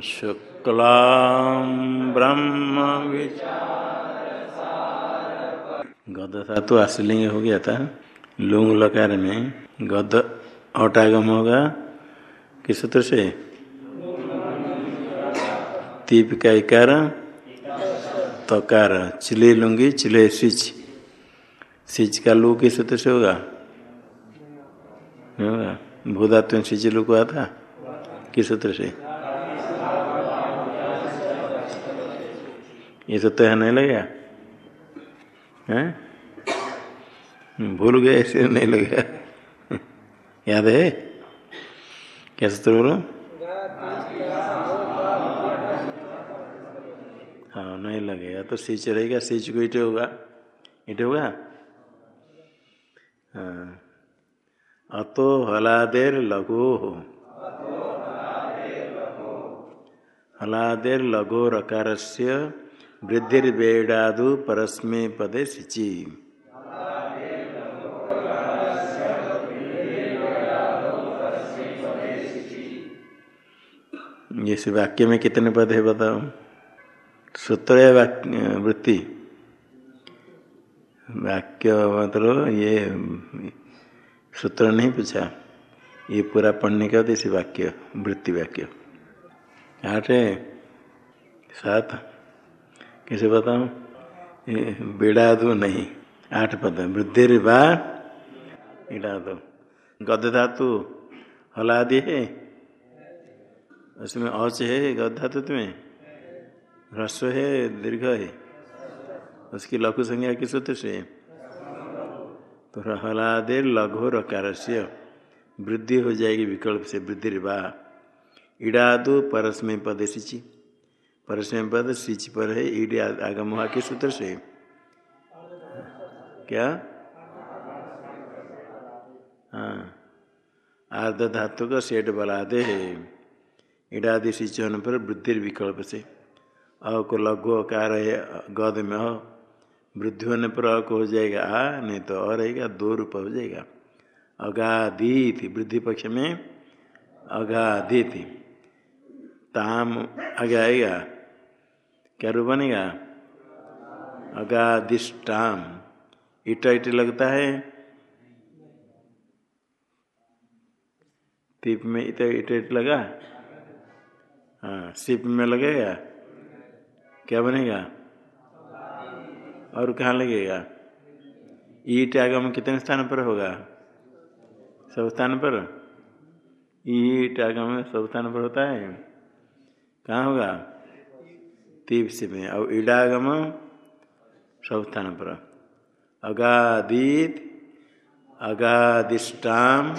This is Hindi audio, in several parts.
शुक्लां ब्रह्म गद धातु आश्लिंग हो गया था। लुंग लकार में गद औटागम होगा। किस सूत्र से? तीप का इकार, तकार, चिले लूँगी, चिले सिच सिच का लू किस सूत्र से होगा? होगा। भूधात्व सिच लू को आता। किस सूत्र से? ये सूत्र है नहीं लगेगा भूल गए, ऐसे नहीं लगेगा याद है? क्या सूत्र बोलो? हाँ नहीं लगेगा। तो सीच रहेगा सीच को ईटे होगा। ईटे होगा? हाँ। अतो हलादेर लघु हो। हलादेर लघो रकार से वृद्धिर्वेडादु परस्मे पदे सिचि। इस वाक्य में कितने पद है बताओ? सूत्र है वाक्य, वृत्ति? वाक्य मतलब ये, सूत्र नहीं पूछा। ये पूरा पढ़ने का इसी वाक्य, वृत्ति वाक्य। आठ है। सात। कैसे बताऊँ? बेड़ा दो नहीं। आठ पद। वृद्धि बा। इड़ा दो गद धातु। हलादि है। उसमें औच है। गद धातु में ह्रस्व है। दीर्घ है। उसकी लघु संज्ञा किस सूत्र से? तो हलादे लघु रकार से वृद्धि हो जाएगी विकल्प से। वृद्धि बा। इड़ादु परस्मय पद सिचि। परस्मय पद सिच पर है ईड आगम हुआ किस सूत्र से। क्या? हाँ। आर्ध धातु का सेठ बलादे है। इडादि सिच होने पर वृद्धि विकल्प से। अ को लघु अकार है, गद में अ वृद्धि होने पर अ को हो जाएगा आ, नहीं तो अ रहेगा, दो रूप हो जाएगा। अगाधीत वृद्धि पक्ष में अगाधीत ताम आगे आएगा क्या रूप बनेगा? अगाधिष्टाम ईटा इट लगता है? तीप में ईट इट लगा? हाँ सिप में लगेगा? क्या बनेगा? और कहाँ लगेगा? ईट आगम कितने स्थान पर होगा? सब स्थान पर? ईट आगम सब स्थान पर होता है। कहाँ होगा? तीप से में। और ईडागम सब स्थान पर अगादित, अगादिष्टाम,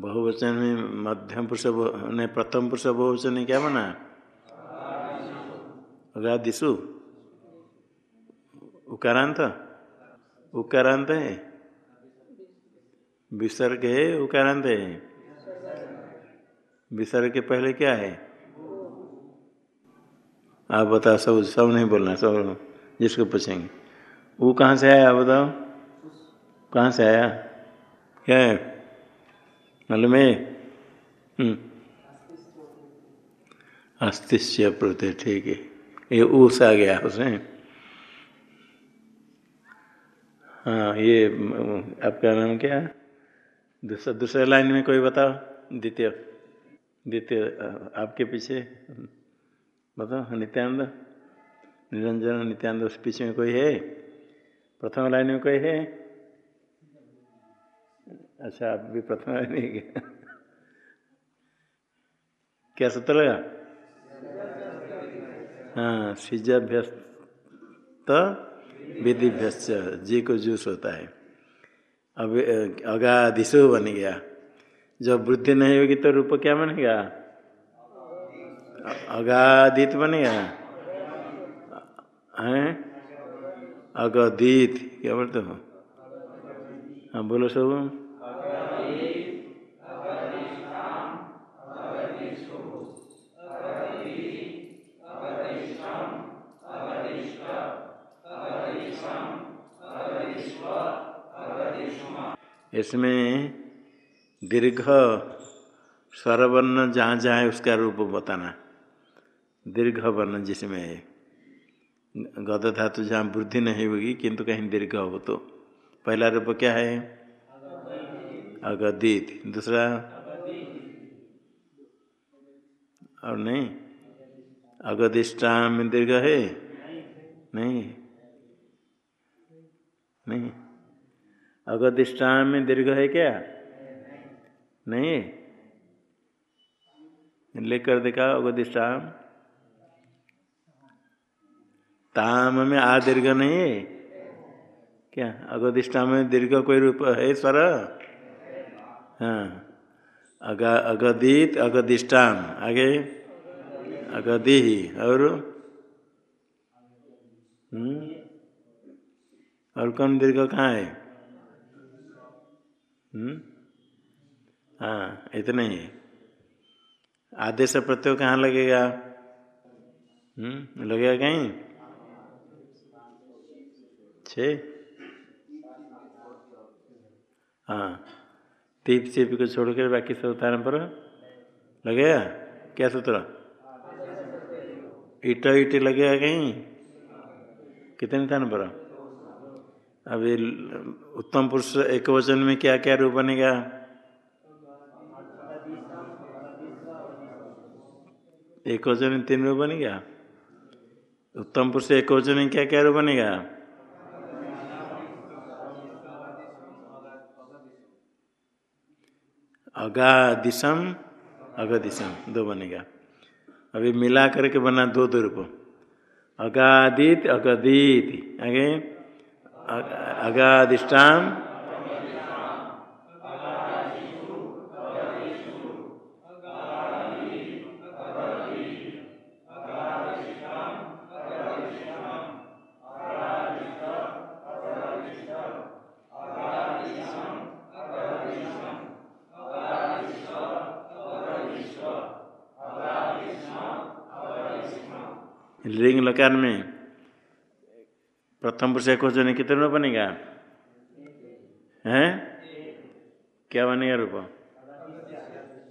बहुवचन में मध्यम पुरुष ने प्रथम पुरुष बहुवचन क्या बना? अगादिशु उकारांत उकारांत है विसर्ग है उकारांत है विसर्ग के पहले क्या है आप बताओ, सब सब नहीं बोलना सब जिसको पूछेंगे। वो कहाँ से आया बताओ? कहाँ से आया? क्या है? मालूम है? अस्तिश्य प्रत्यय ठीक है। ये ऊस आ गया उसमें हाँ ये, आपका नाम क्या दूसरा दूसरे लाइन में कोई बताओ। द्वितीय द्वितीय आपके पीछे। बताओ, नित्यानंद। निरंजन नित्यानंद उस पीछे में कोई है? प्रथम लाइन में कोई है? अच्छा आप भी प्रथम लाइन में क्या सूत्र लगा? हाँ सिजाभ्यस्त विधिभ्यस्त जी को जूस होता है। अब अगाधिशो बन गया। जब वृद्धि नहीं होगी तो रूप क्या बनेगा? अगाधित बनेगा। हैं? अगदित, क्या बोलते हो? हाँ बोलो सब। इसमें दीर्घ स्वरवर्ण जहाँ जहाँ है उसका रूप बताना दीर्घ वर्ण जिसमें है गद धातु जहाँ वृद्धि नहीं होगी, किंतु कहीं दीर्घ हो तो। पहला रूप क्या है? अगदित। दूसरा? और नहीं? अगदिष्टाम दीर्घ है? नहीं। नहीं। अगदिष्टान में दीर्घ है क्या? नहीं। लेकर देखा अगदिष्टाम ताम में आ दीर्घ नहीं है? क्या? अगदिष्टा में दीर्घ कोई रूप है स्वर? हाँ। अग अगदित अगदिष्टाम आगे। अगदि और? हम्म। और कौन दीर्घ कहाँ है? हाँ इतना ही आदेश प्रत्यय कहाँ लगेगा? हम्म लगेगा कहीं? छ? हाँ तीप चीप को छोड़कर बाकी सब उतारने पर लगेगा? क्या सूत्र? ईट ईट लगेगा कहीं? कितने स्थान पर? अभी उत्तम पुरुष एक वचन में क्या क्या रूप बनेगा? एक वचन में तीन रूप बनेगा? उत्तम पुरुष एक वचन में क्या क्या रूप बनेगा? अगादिशम, अगदिशम, दो बनेगा। अभी मिला करके बना दो दो रूप। अगादित, अगदित। आगे। अगाधिष्ठान। लिंग लकार में। प्रथम पुरुष एक वचन कितने रूप बनेगा? हैं? क्या बनेगा रूप?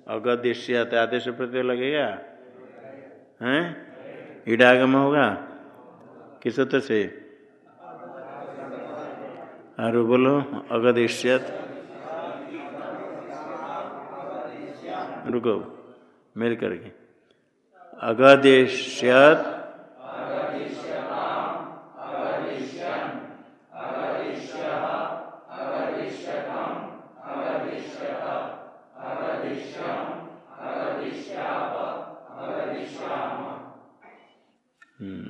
अगदिश्य आदेश प्रत्यय लगेगा? हैं? इडागम होगा? किस सूत्र से? और बोलो, अगदिश्यत। रुको, मेल करके। अगदेश्यत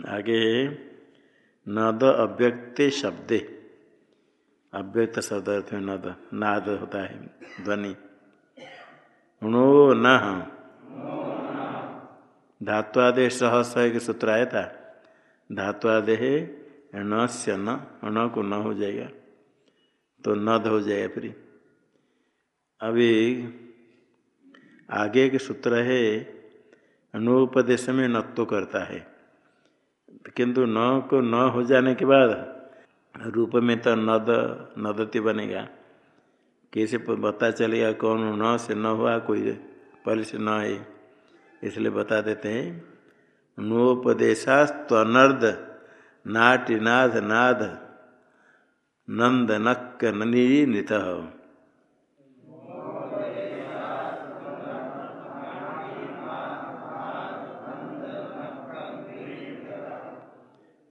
आगे नद अव्यक्त शब्दे। अव्यक्त शब्द अर्थ में नद, नाद होता है, ध्वनि। णो न। धात्वादे सह सह के सूत्र आया था। धात्वादे न से न न को न हो जाएगा तो नद हो जाएगा फिर। अभी आगे के सूत्र है अनुपदेश में नत्व करता है। किंतु न को न हो जाने के बाद रूप में तो नद, नदती बनेगा। कैसे पता चलेगा कौन न से न हुआ, कोई पहले से न है इसलिए बता देते हैं नोपदेशास्तनर्द नाटिनाद नाद नंद नक्क नृत।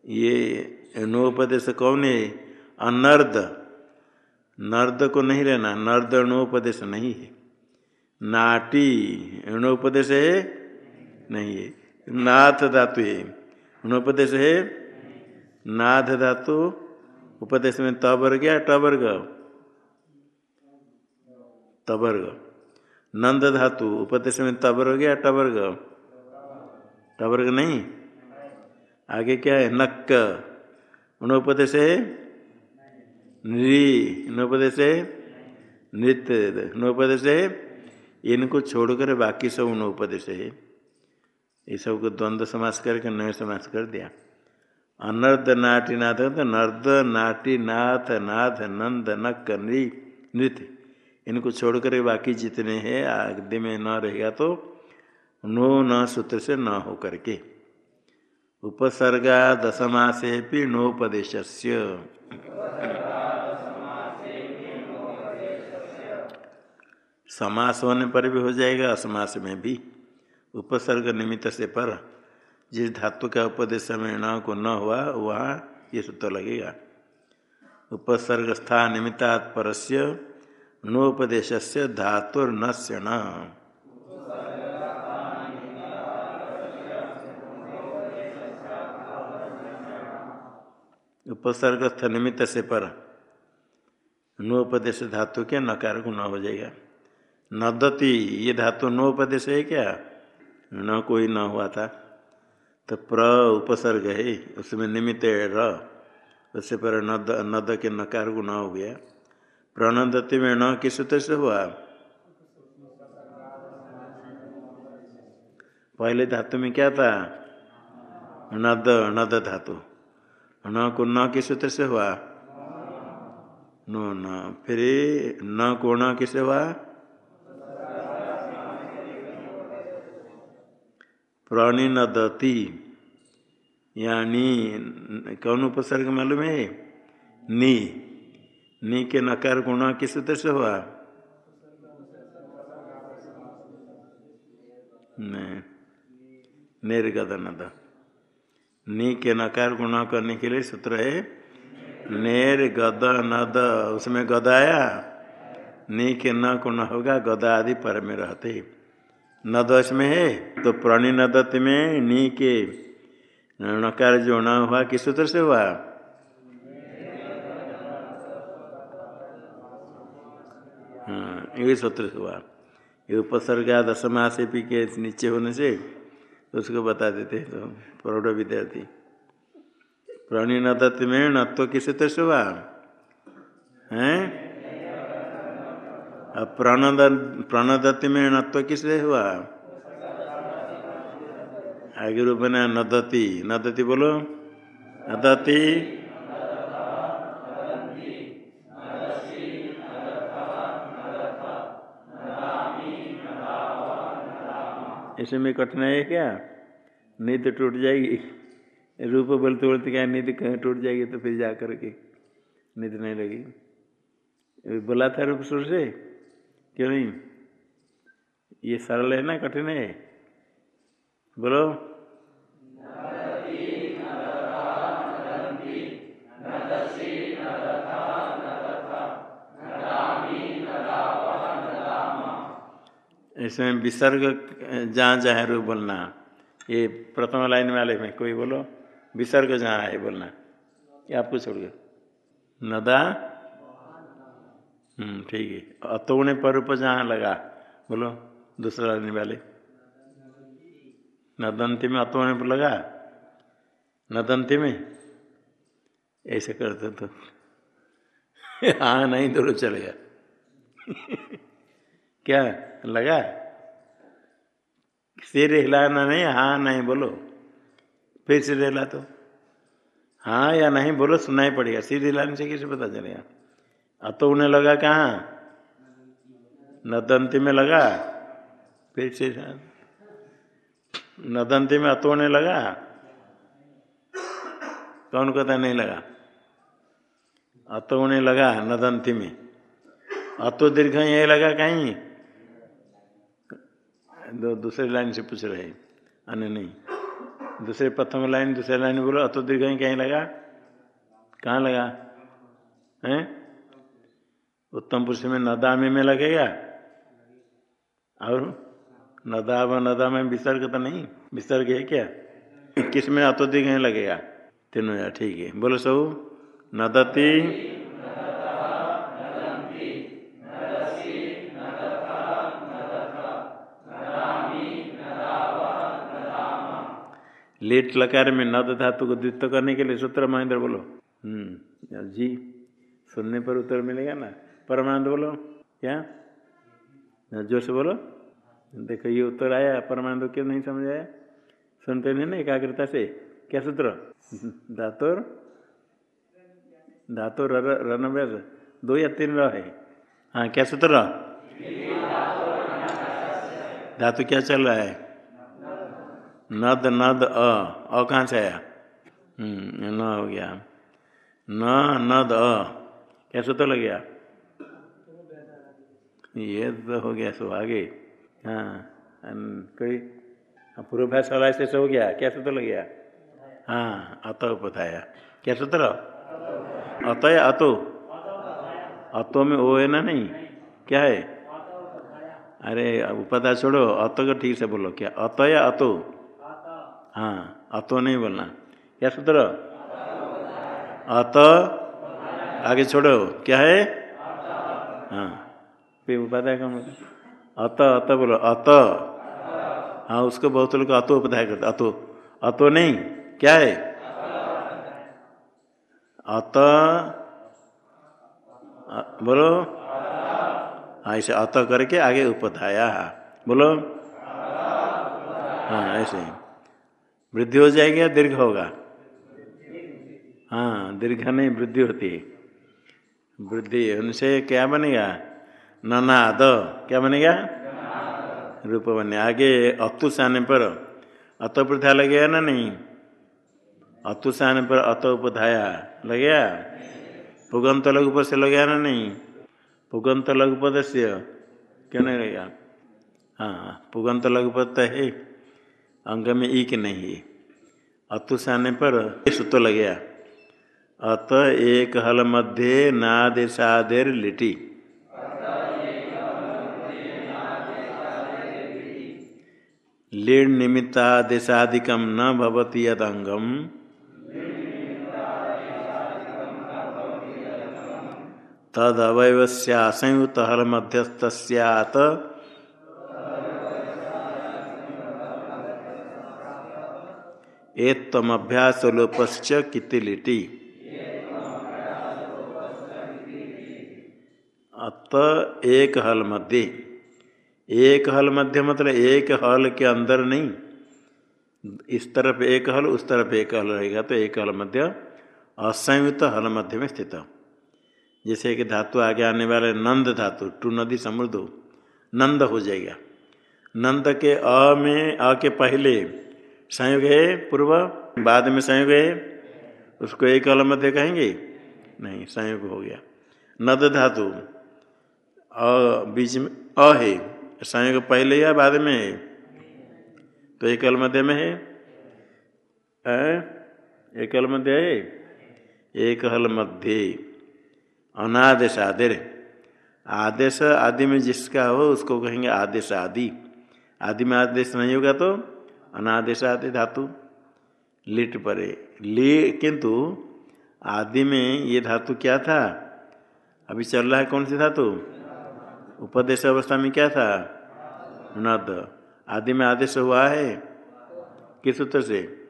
ये अणुपदेश कौन है? अनर्द। नर्द को नहीं लेना, नर्द अणुपदेश नहीं है। नाटी अणुपदेश है? नहीं है। नाथ धातु है। अणुपदेश है? नाथ धातु। उपदेश में तवर्ग या टवर्ग? तवर्ग। नंद धातु। उपदेश में तवर्ग या टवर्ग? टवर्ग नहीं। आगे क्या है? नक्क। उनोपदेश नृ। नोपदेश नृत्य। नोपदेश है इनको छोड़कर बाकी सब उनोपदेश है। ये सबको द्वंद्व समास करके, नए समास कर दिया। अनर्द नाटी नाथ तो नर्द नाटी नाथ नाथ नंद, नक्क, नृ। नृत्य। इनको छोड़कर बाकी जितने हैं आदि में न रहेगा तो नो, न सूत्र से न हो करके उपसर्गा दशमा से भी नोपदेश समास होने पर भी हो जाएगा, असमास में भी। उपसर्ग निमित्त से पर जिस धातु का उपदेश में न को न हुआ, वहाँ ये सूत्र लगेगा। उपसर्ग स्थान निमित्तात परस्य नोपदेश धातुर्न से न उपसर्गस्थ निमित्त से पर नोपदेश धातु के नकार न हो जाएगा। नदती, ये धातु नोपदेश है क्या? न कोई न हुआ था। तो प्र उपसर्ग है, उसमें निमित्त र, उससे पर नद नद के नकार न हो गया। प्रणदति में न किस से हुआ? पहले धातु में क्या था? नद नद धातु। न को न किस सूत्र से हुआ? नो न। फिर न को न किसे हुआ? प्रणिनदती यानी कौन उपसर्ग मालूम है? नी। नी के नकार को गुण किस सूत्र से हुआ? निर्गद नद नी के नकार गुण करने के लिए सूत्र है, नेर गद नद, उसमें गद आया? नी के न गुण होगा, गदा आदि पर में रहते। नदश में है तो प्रणि नदत में नी के नकार जो न हुआ, किस सूत्र से हुआ? हाँ ये सूत्र से हुआ। ये उपसर्गा दशमा से पी के नीचे होने से उसको बता देते तो प्रौढ़ विद्यार्थी। प्रणि नदत में नत्व किस तो हुआ हैं प्रणद प्रणदत्त में नत्व किसे हुआ आगे रूप में नदती। नदती बोलो। नदती। इसमें कठिनाई है क्या? नींद टूट जाएगी। रूप बोलते बोलते क्या नींद टूट जाएगी तो फिर जा करके नींद नहीं लगेगी बोला था रूप सुर से? क्यों नहीं? ये सरल है ना, कठिन है? बोलो। इसमें विसर्ग जहाँ जहाँ रूप बोलना। ये प्रथम लाइन वाले में कोई बोलो, विसर्ग जहाँ है बोलना। ये आपको छोड़ गया नदा। ठीक है। अतोने पर रूप जहाँ लगा, बोलो, दूसरा लाइन वाले। नदंती में अतोने पर लगा। नदंती में? ऐसे करते तो। हाँ नहीं दोनों चलेगा। क्या लगा? सिर हिलाना नहीं हाँ नहीं बोलो। फिर सिर हिला तो। हाँ या नहीं बोलो सुनाई पड़ेगा। सिर हिलाने से किसे पता चलेगा? अब तो उन्हें लगा कहाँ? नदंती में लगा। फिर से नदंती में अतोने लगा। कौन कहता नहीं लगा? अतोने लगा नदंती में। अतो दीर्घ यही लगा कहीं। दो, दूसरे लाइन से पूछ रहे अन्य नहीं। दूसरे प्रथम लाइन, दूसरे लाइन बोलो अतो दीर्घ कहीं लगा? कहाँ लगा? हैं? उत्तम पुरुष में नदामे में लगेगा? और नदाब नदा में विसर्ग तो नहीं। विसर्ग है क्या? किसमें अतो दीर्घ लगेगा? तीनों, ठीक है। बोलो सब नदती लेट लकार में नद धातु को द्वित्व करने के लिए सूत्र महेंद्र बोलो। हम्म जी, सुनने पर उत्तर मिलेगा ना? परमानंद बोलो, क्या? ज़ोर से बोलो? देखो, ये उत्तर आया, परमानंद क्यों नहीं समझ आया सुनते नहीं ना एकाग्रता से? क्या सूत्र? धातुर? धातु रन दो या तीन र है? हाँ क्या सूत्र? धातु क्या चल रहा है? नद नद अ अ कहाँ से आया? हम्म, न हो गया। न नद अ। क्या सूत्र लग गया? ये तो हो गया सो आगे हाँ कोई हाँ, पूर्वाभ्यास वाला से हो गया। क्या तो लग गया? हाँ अत उपधाया क्या सूत्र? अत या अतो। अतो में ओ है ना नहीं? क्या है? अरे उपदा छोड़ो। अत को ठीक से बोलो। क्या? अत या अतो। हाँ अतो नहीं बोलना। क्या सूत्र? अत। आगे छोड़ो। क्या है? हाँ। फिर उपाध्याय का मतलब। अत अत बोलो। अत। हाँ उसको बहुत लोग अतो उपधाय करते अतो। अतो नहीं। क्या है? अत। बोलो। हाँ ऐसे अत करके आगे उपधाया बोलो। हाँ ऐसे वृद्धि हो जाएगी या दीर्घ होगा? हाँ दीर्घ नहीं, वृद्धि होती है। वृद्धि, उनसे क्या बनेगा? ननाद। क्या बनेगा? रूप बने। आगे अतु आने पर। अत प्रथा लगेगा ना नहीं? अतु आने पर अत उपधाया। लगेगा? पुगंत लघुपद से लगेगा ना नहीं? पुगंत लघुपद से। क्यों नहीं लगेगा? हाँ पुगंत लघुपद तो है। अंग में ई के नहीं। है अतु से आने पर सूत्र लगेगा अत एक हल मध्य नादेशादेर लिटी। लीण निमित्तादेशादिकम न भवती यदंगम तद अवयवस्यासंयुत हल मध्यस्थ सैत एतमभ्यास लोपश्च किति लिटी अत एक हल मध्य। एक हल मध्य मतलब एक हल के अंदर नहीं। इस तरफ़ एक हल, उस तरफ़ एक हल रहेगा तो एक हल मध्य असंयुक्त हल मध्य में स्थित। जैसे कि धातु आगे आने वाले नंद धातु, टू नदी समुद्र नंद हो जाएगा। नंद के अ में, अ के पहले संयोग है, पूर्व, बाद में संयोग है। उसको एक हल मध्य कहेंगे? नहीं, संयोग हो गया। नद धातु, अ, बीच में, अ है। संयोग पहले या बाद में है? तो एक एकल मध्य में है। एक एकल मध्य है एक हल मध्य अनादेश आदेर आदेश आदि में जिसका हो, उसको कहेंगे आदेश आदि। आदि में आदेश नहीं होगा तो अनादेश आदि धातु, लिट परे। ली, किंतु आदि में ये धातु क्या था? अभी चल रहा है कौन सी धातु? उपदेश अवस्था में क्या था? नद। आदि में आदेश हुआ है? किस सूत्र से?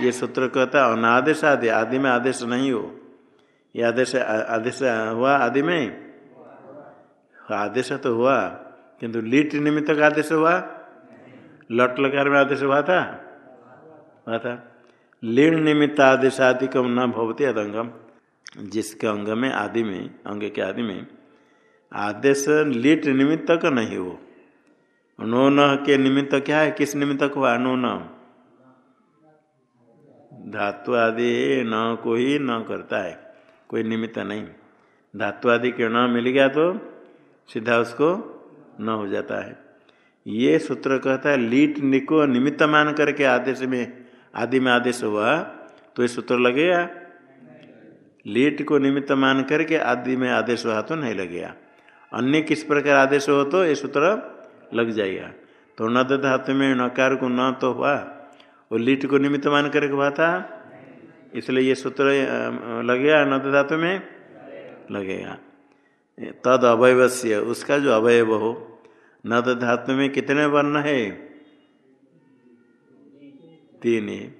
ये सूत्र कहता है, अनादेश आदि। आदि में आदेश नहीं हो। ये आदेश आदेश हुआ आदि में? आदेश तो हुआ, किंतु लिट निमित्त का आदेश हुआ? लट लकार में आदेश हुआ था हुआ था लीण निमित्त आदेश आदि कम न भवती अदंगम। जिसके अंग में आदि में, अंग के आदि में आदेश लीट निमित्त का नहीं हो। नो न के निमित्त क्या है? किस निमित्त हुआ? नो न धातु आदि न कोई न करता है। कोई निमित्त नहीं। धातु आदि के न मिल गया तो सीधा उसको न हो जाता है। ये सूत्र कहता है, लीट निको निमित्त मान करके आदेश में, आदि में आदेश हुआ। तो ये सूत्र लगेगा? लीट को निमित्त मान करके आदि में आदेश हुआ तो नहीं लगेगा। अन्य किस प्रकार आदेश हो तो ये सूत्र लग जाएगा। तो नद धातु में नकार को न तो हुआ, और लीट को निमित्त मान करके हुआ था? इसलिए ये सूत्र लगेगा, नद धातु में? लगेगा। तद अवयवस्य, उसका जो अवयव हो नद धातु में कितने वर्ण है? तीन है।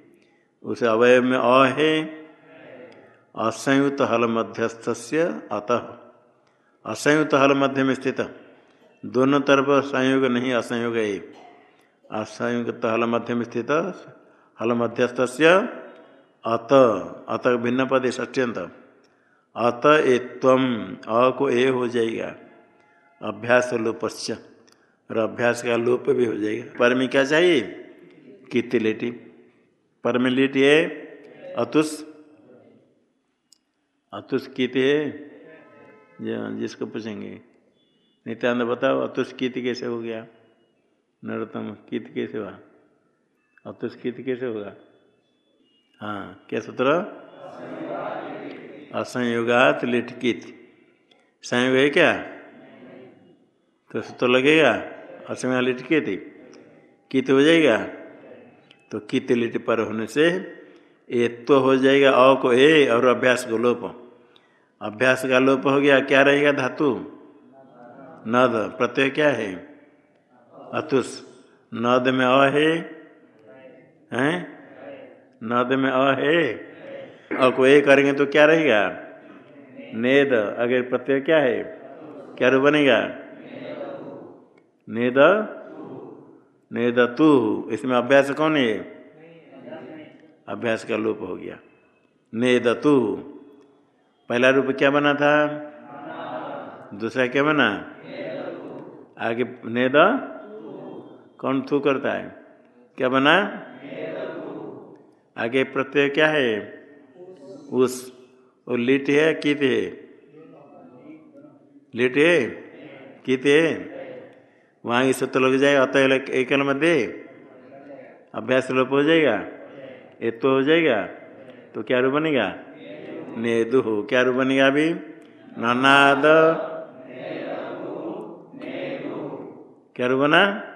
उस अवयव में अ है। असंयुक्त हल मध्यस्थ अतः। असंयुक्त हल मध्य में स्थित। दोनों तरफ़ संयोग नहीं, असंयोग है। असंयुक्त हल मध्य में स्थित। हल मध्यस्थ अत। अत भिन्न पद ष्ट्यंत अत ए तम अ को ए हो जाएगा। अभ्यास लोपश्च और अभ्यास का लोप भी हो जाएगा। पर में क्या चाहिए? कितनी लेटी। पर में लेटी है अतुष अतुष कित है? जिसको पूछेंगे। नित्यानंद बताओ अतुष कित कैसे हो गया? नरोत्तम कित कैसे हुआ? अतुष कित कैसे होगा? हाँ क्या सूत्र? असंयोगात लिटकित संयोग है क्या? तो सूत्र लगेगा? असंयोग लिटकित कित हो जाएगा? तो कित लिट पर होने से ए तो हो जाएगा अ को ए और अभ्यास को लोप। अभ्यास का लोप हो गया, क्या रहेगा धातु? नद। प्रत्यय क्या है? अतुष नद में अ है? हैं? नद में अ है? अ को ए करेंगे तो क्या रहेगा? नेद। अगर प्रत्यय क्या है? क्या रूप बनेगा? नेद? नेद तू। इसमें अभ्यास कौन है? अभ्यास का लोप हो गया। नेद तू। पहला रूप क्या बना था? दूसरा क्या बना? आगे नेद? कौन थू करता है? क्या बना? आगे प्रत्यय क्या है? उस। और लिट है कित है? लिट है? कित है? वहाँ ये सूत्र लग जाएगा अतः एकल मध्य अभ्यास लोप हो जाएगा। ये तो हो जाएगा। तो क्या रूप बनेगा? नेदु। हो क्या रूप बनेगा अभी? ननाद। क्या रूप बना?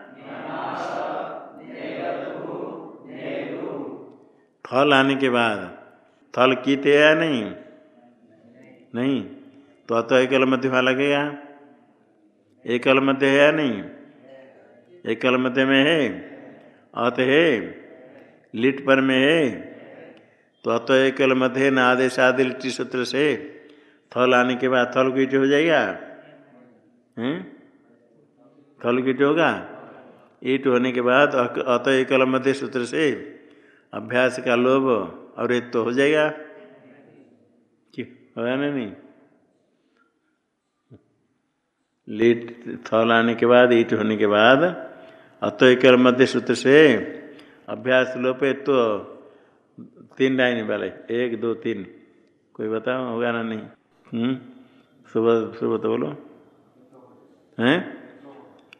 थल आने के बाद। थल कीते या नहीं? नहीं। तो अतः एकल मध्य लगेगा। एकल मध्य है या नहीं? एकल मध्य में है अत है, लिट पर में है। तो अत एकल मध्य न आदेश आदि लिट्टी सूत्र से। थल आने के बाद थल कीट हो जाएगा। हैं थल कीट होगा। ईट होने के बाद अत मध्य सूत्र से। अभ्यास का लोभ और एक तो हो जाएगा। क्यों? होगा नहीं? लीट, थल आने के बाद, ईट होने के बाद अतः मध्य सूत्र से अभ्यास लोप तो तीन लाइन वाले एक, दो, तीन। कोई बताओ, होगा ना नहीं? हम्म? सुबह सुबह तो बोलो। हैं?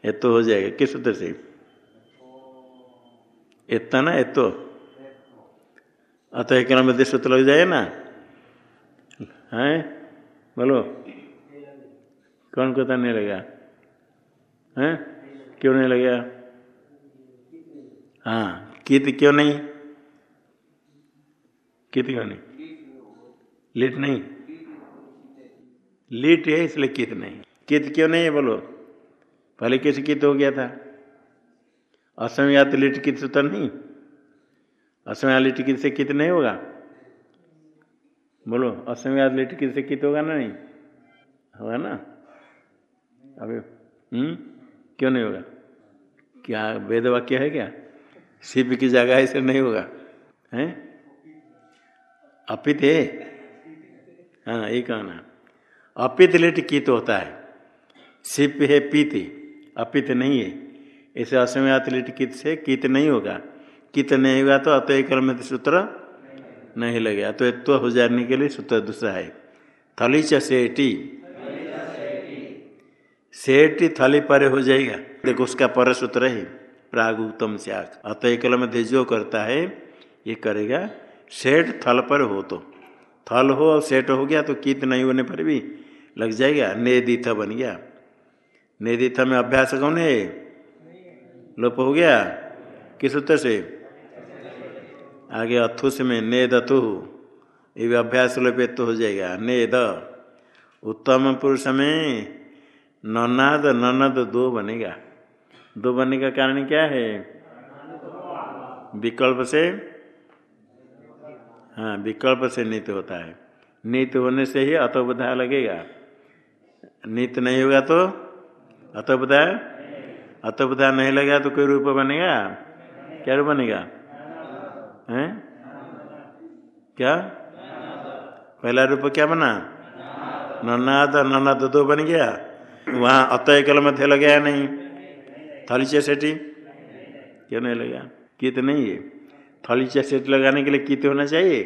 ये तो हो जाएगा। किस सूत्र से? इतना ना तो। अतः एक मध्य सूत्र लग जाए ना? हैं? बोलो। कौन को नहीं लगा हैं? क्यों नहीं लगेगा? हाँ कित क्यों नहीं? कित क्यों नहीं? लिट नहीं? लिट है, इसलिए कित नहीं। कित क्यों नहीं है बोलो? पहले कैसे कित हो गया था? असमयात लिट कित सूत्र नहीं। असमया लिट कित से कित नहीं होगा? बोलो असमयात लिट कित से कित होगा ना नहीं? होगा ना? अभी हम्म क्यों नहीं होगा? क्या, वेद वाक्य है क्या? शिव की जगह ऐसे नहीं होगा। हैं? अपित है। हाँ ये कहना अपित लिट कित होता है। सिप है पीत। अपित नहीं है। ऐसे असमयात लिट कित से कित नहीं होगा। कित नहीं होगा तो अतः कर्म सूत्र नहीं लगेगा। तो तो हो जाने के लिए सूत्र दूसरा है। थली चेटी सेठ थली परे हो जाएगा। देखो उसका पर सूत्र है। प्राग उत्तम से अतः कल मध्य जो करता है, ये करेगा, सेठ थल पर हो तो। थल हो और सेठ हो गया तो कित नहीं होने पर भी लग जाएगा, नेदिथ बन गया। नेदिथ में अभ्यास कौन है? लोप हो गया? किस सूत्र से? आगे अथुस में नेद अथु ये भी अभ्यास लोपित तो हो जाएगा, नेद। उत्तम पुरुष में ननाद, ननद दो बनेगा। दो बनने का कारण क्या है? विकल्प से? हाँ विकल्प से नित्य होता है। नित्य होने से ही अतोबधा लगेगा। नित्य नहीं होगा तो अतोबधा अतोबधा नहीं लगेगा तो कोई रूप बनेगा? क्या रूप बनेगा? हैं? क्या? पहला रूप क्या बना? नन्नाद नन्नाद दो बन गया। वहाँ अतः कल मध्य लगे नहीं। थलीचे सेठी क्यों नहीं लगा? कित नहीं है। थलीचे सेठ लगाने के लिए कित होना चाहिए।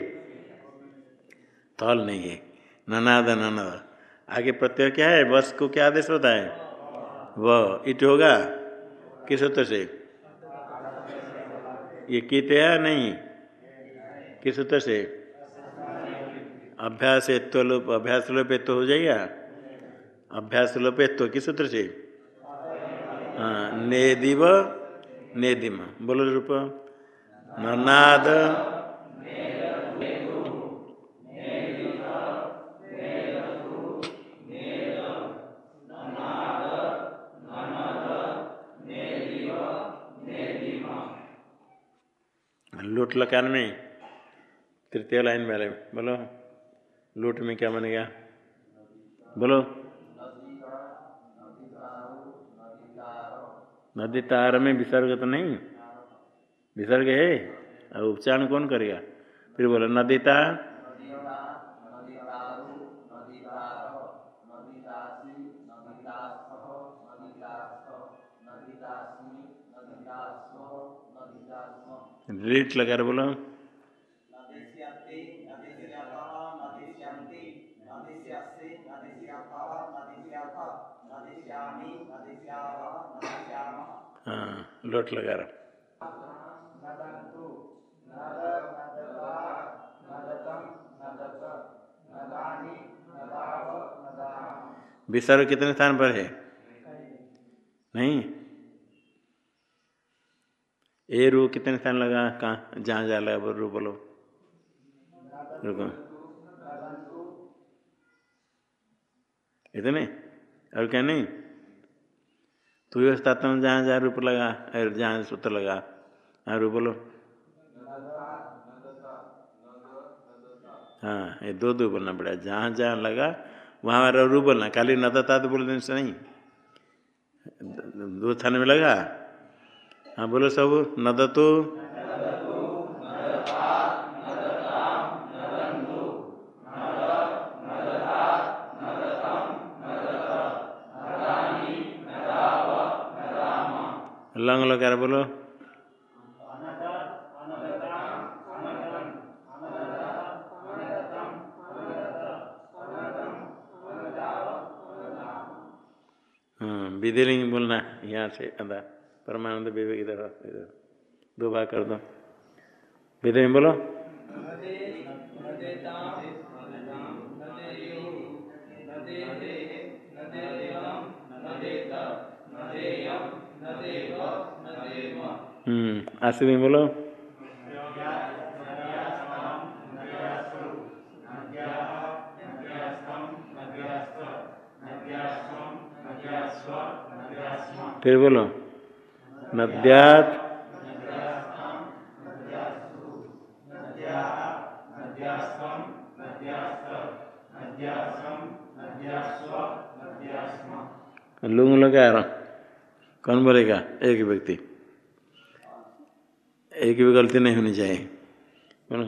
थल नहीं है। ननाद, ननद। आगे प्रत्यय क्या है? बस को क्या आदेश होता है? वह इट होगा? किस सूत्र से? ये कित है या नहीं? किस सूत्र से? अभ्यास तो लोप अभ्यास लोपे तो हो जाएगा। अभ्यास लोपे तो किस सूत्र से? हाँ नेदिव नेदिम बोलो रूप ननाद लूट लकान में तृतीय लाइन वाले बोलो लूट में क्या बनेगा बोलो नदी तार में विसर्ग तो नहीं विसर्ग है? और उच्चारण कौन करेगा? फिर बोला, नदी तार। रेट लगा बोलो हाँ लोट लगा रहा विसर्ग कितने स्थान पर है? नहीं? ए रू कितने स्थान लगा? कहाँ? जहाँ जा लगा रू बोलो। रुको। इतने? और क्या नहीं? तू व्यवस्था तुम जहाँ जहाँ रूप लगा जहाँ सूत्र लगा हाँ रूप बोलो। हाँ ये दो दो बोलना पड़ा जहाँ जहाँ लगा, वहाँ वाला रू बोलना। खाली नदता तो बोल देने से नहीं। दो थाने में लगा। हाँ बोलो सब। नद लंग लकार बोलो विधिलिंग बोलना यहाँ से अदा परमानंद विवेक इधर इधर दो भाग कर दो विधि बोलो हम्म आशीर्वाद बोलो फिर बोलो नद्यात लुंग लगा कौन बोलेगा एक व्यक्ति एक भी गलती नहीं होनी चाहिए। बोलो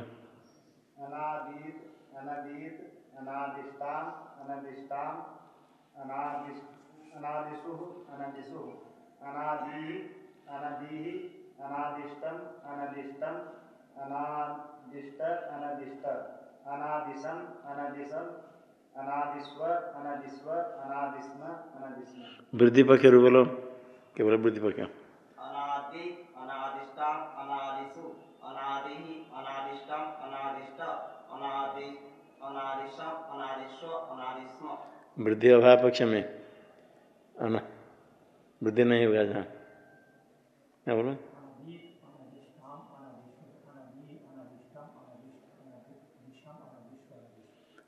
वृद्धि पक्ष बोलो केवल वृद्धि पक्ष वृद्धि अभाव पक्ष में। अना वृद्धि नहीं होगा जहाँ। क्या बोलो?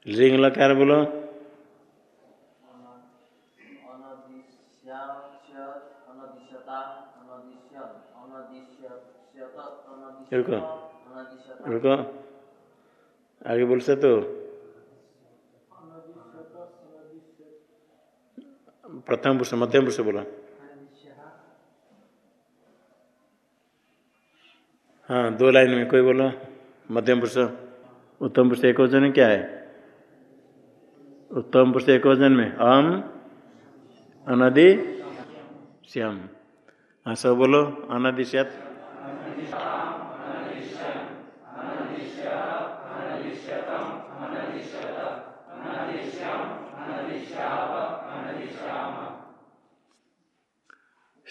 लिंग लकार बोलो। रुको। रुको। आगे बोल सकते हो? प्रथम पुरुष, मध्यम पुरुष बोला। हाँ दो लाइन में कोई बोलो? मध्यम पुरुष, उत्तम पुरुष एक वचन क्या है? उत्तम पुरुष एक वज़न में अम अनदि, श्याम। हाँ सब बोलो, अनदि, श्यात।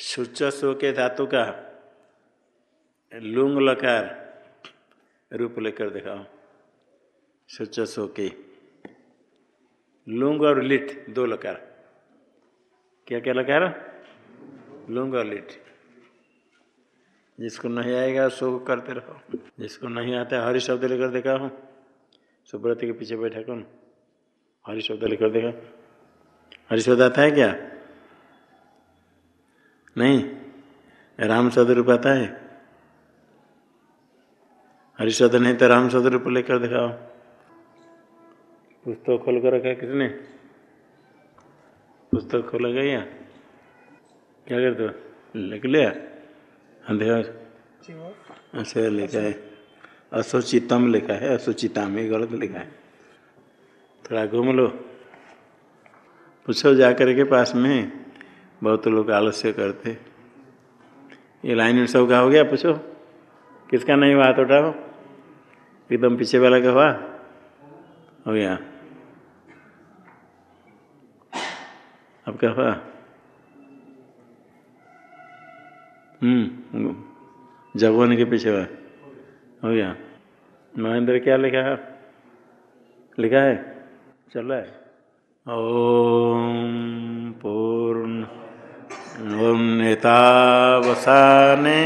शुच सो के धातु का लुंग लकार रूप लेकर दिखाओ। शुच सो के लुंग और लिट, दो लकार। क्या क्या लकार? लुंग और लिट। जिसको नहीं आएगा सो करते रहो। जिसको नहीं आता हरि शब्द लेकर देखा हूँ सुब्रत के पीछे बैठा कौन? हरि शब्द लेकर देखा हरि शब्द आता है क्या? नहीं राम शब्द रूप आता है हरि शब्द नहीं तो राम शब्द रूप लेकर दिखाओ। पुस्तक खोल कर रखा किसने? पुस्तक खोल गया? क्या करते हो लिख लिया अंधेरा। अच्छा लिखा है। असोचितम लिखा है। असोचिताम ही गलत लिखा है। थोड़ा घूम लो। पूछो जाकर के पास में। बहुत लोग आलस्य करते ये लाइन सबका हो गया, पूछो। किसका नहीं हुआ हाथ उठाओ? एकदम पीछे वाला का हुआ? हो गया। अब क्या हुआ? हम्म जगवान के पीछे हुआ। हो गया। महेंद्र क्या लिखा है? लिखा है? चल रहा है। ओम पूर्ण ओम नेतावसाने